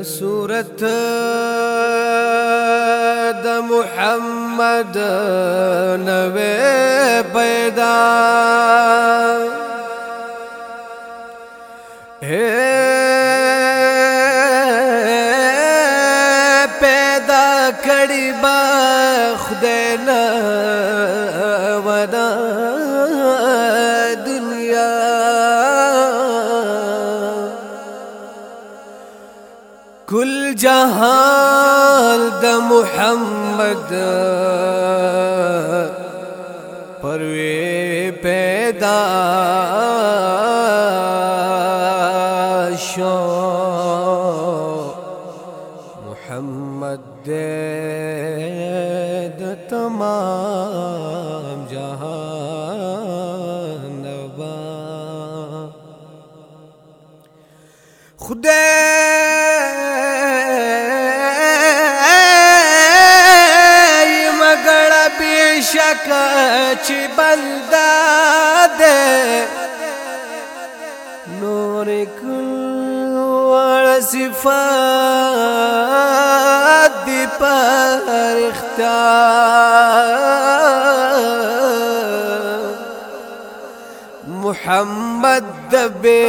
كسورة محمد نوے پیدا۔ پیدا کڑی بخ دینا ودا دنیا۔ کل جہاں جہان د محمد پروے پیدا شو۔ محمد دے د تمام جہان نبا خدے شک چ بندہ دے۔ نور کل صفات دی پر اختیار۔ محمد دبے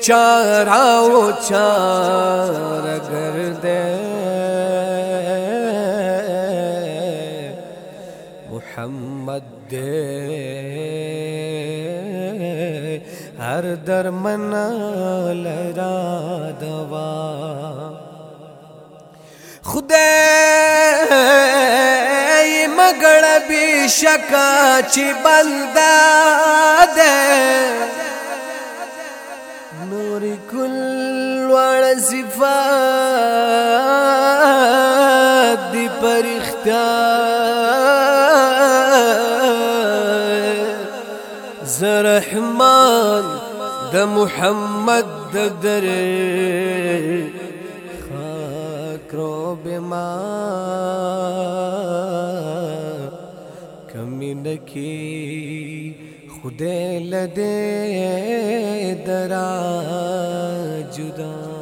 چارا وہ چار گر دے محمد دے۔ ہر درمن لرا دوا۔ خدای مګړ به شکا چې بلدا ده نور کل وړ صفات دی پرختیا زرحمان د محمد د در خاک رو بما کمی نکی خودے لدے درا جدا